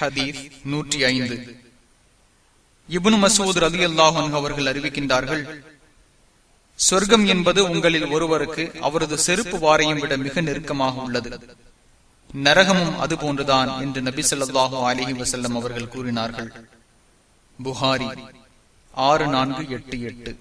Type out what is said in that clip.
ஹதீஸ் நூற்றி ஐந்து. இபுன் மசூத் ரதி அல்லாஹன் அவர்கள் அறிவிக்கின்றார்கள் சொர்க்கம் என்பது உங்களில் ஒருவருக்கு அவரது செருப்பு வாரையும் விட மிக நெருக்கமாக உள்ளது. நரகமும் அது போன்றுதான் என்று நபி சொல்லாஹு அலிஹி வசல்லம் அவர்கள் கூறினார்கள். புகாரி ஆறு நான்கு எட்டு எட்டு.